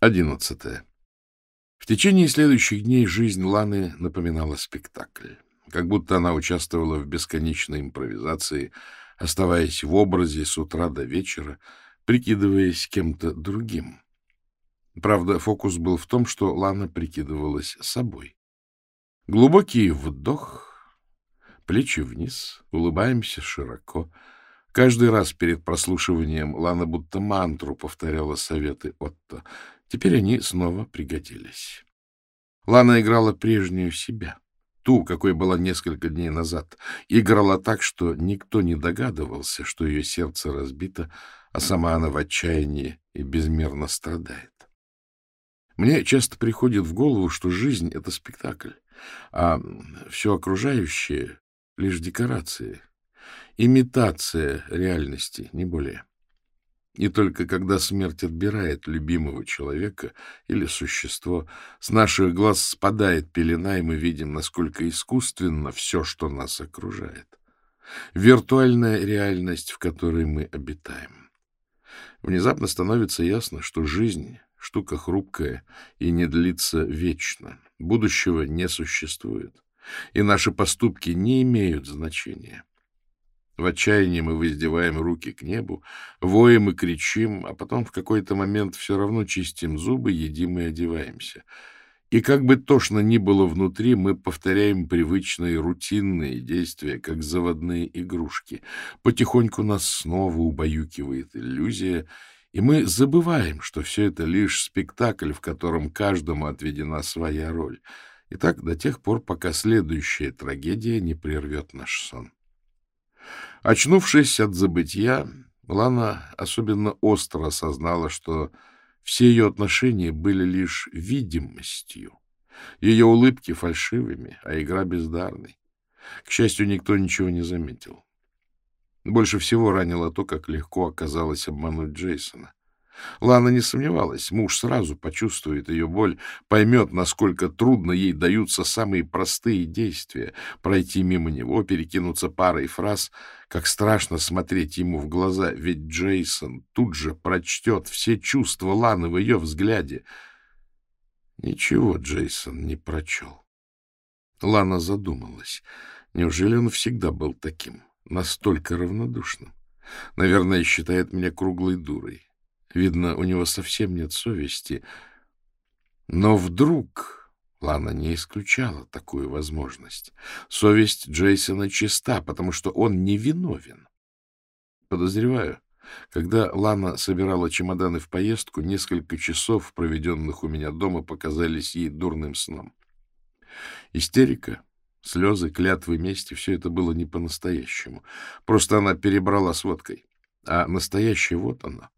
Одиннадцатое. В течение следующих дней жизнь Ланы напоминала спектакль, как будто она участвовала в бесконечной импровизации, оставаясь в образе с утра до вечера, прикидываясь кем-то другим. Правда, фокус был в том, что Лана прикидывалась собой. Глубокий вдох, плечи вниз, улыбаемся широко. Каждый раз перед прослушиванием Лана будто мантру повторяла советы Отто — Теперь они снова пригодились. Лана играла прежнюю себя, ту, какой была несколько дней назад. Играла так, что никто не догадывался, что ее сердце разбито, а сама она в отчаянии и безмерно страдает. Мне часто приходит в голову, что жизнь — это спектакль, а все окружающее — лишь декорации, имитация реальности, не более. И только когда смерть отбирает любимого человека или существо, с наших глаз спадает пелена, и мы видим, насколько искусственно все, что нас окружает. Виртуальная реальность, в которой мы обитаем. Внезапно становится ясно, что жизнь — штука хрупкая и не длится вечно. Будущего не существует, и наши поступки не имеют значения. В отчаянии мы воздеваем руки к небу, воем и кричим, а потом в какой-то момент все равно чистим зубы, едим и одеваемся. И как бы тошно ни было внутри, мы повторяем привычные рутинные действия, как заводные игрушки. Потихоньку нас снова убаюкивает иллюзия, и мы забываем, что все это лишь спектакль, в котором каждому отведена своя роль. И так до тех пор, пока следующая трагедия не прервет наш сон. Очнувшись от забытья, Лана особенно остро осознала, что все ее отношения были лишь видимостью, ее улыбки фальшивыми, а игра бездарной. К счастью, никто ничего не заметил. Больше всего ранило то, как легко оказалось обмануть Джейсона. Лана не сомневалась, муж сразу почувствует ее боль, поймет, насколько трудно ей даются самые простые действия, пройти мимо него, перекинуться парой фраз, как страшно смотреть ему в глаза, ведь Джейсон тут же прочтет все чувства Ланы в ее взгляде. Ничего Джейсон не прочел. Лана задумалась. Неужели он всегда был таким, настолько равнодушным? Наверное, считает меня круглой дурой. Видно, у него совсем нет совести. Но вдруг Лана не исключала такую возможность. Совесть Джейсона чиста, потому что он невиновен. Подозреваю, когда Лана собирала чемоданы в поездку, несколько часов, проведенных у меня дома, показались ей дурным сном. Истерика, слезы, клятвы мести — все это было не по-настоящему. Просто она перебрала с водкой. А настоящая вот она,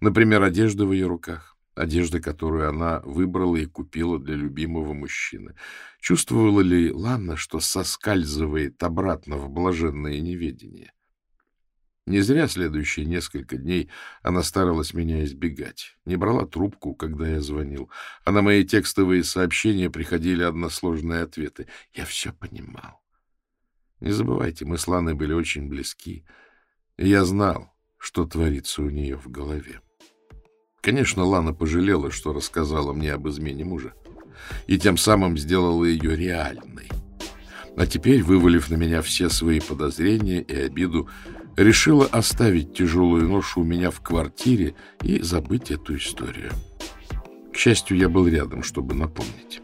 Например, одежда в ее руках, одежда, которую она выбрала и купила для любимого мужчины. Чувствовала ли Ланна, что соскальзывает обратно в блаженное неведение? Не зря следующие несколько дней она старалась меня избегать. Не брала трубку, когда я звонил, а на мои текстовые сообщения приходили односложные ответы. Я все понимал. Не забывайте, мы с Ланой были очень близки, и я знал, что творится у нее в голове. Конечно, Лана пожалела, что рассказала мне об измене мужа, и тем самым сделала ее реальной. А теперь, вывалив на меня все свои подозрения и обиду, решила оставить тяжелую ношу у меня в квартире и забыть эту историю. К счастью, я был рядом, чтобы напомнить.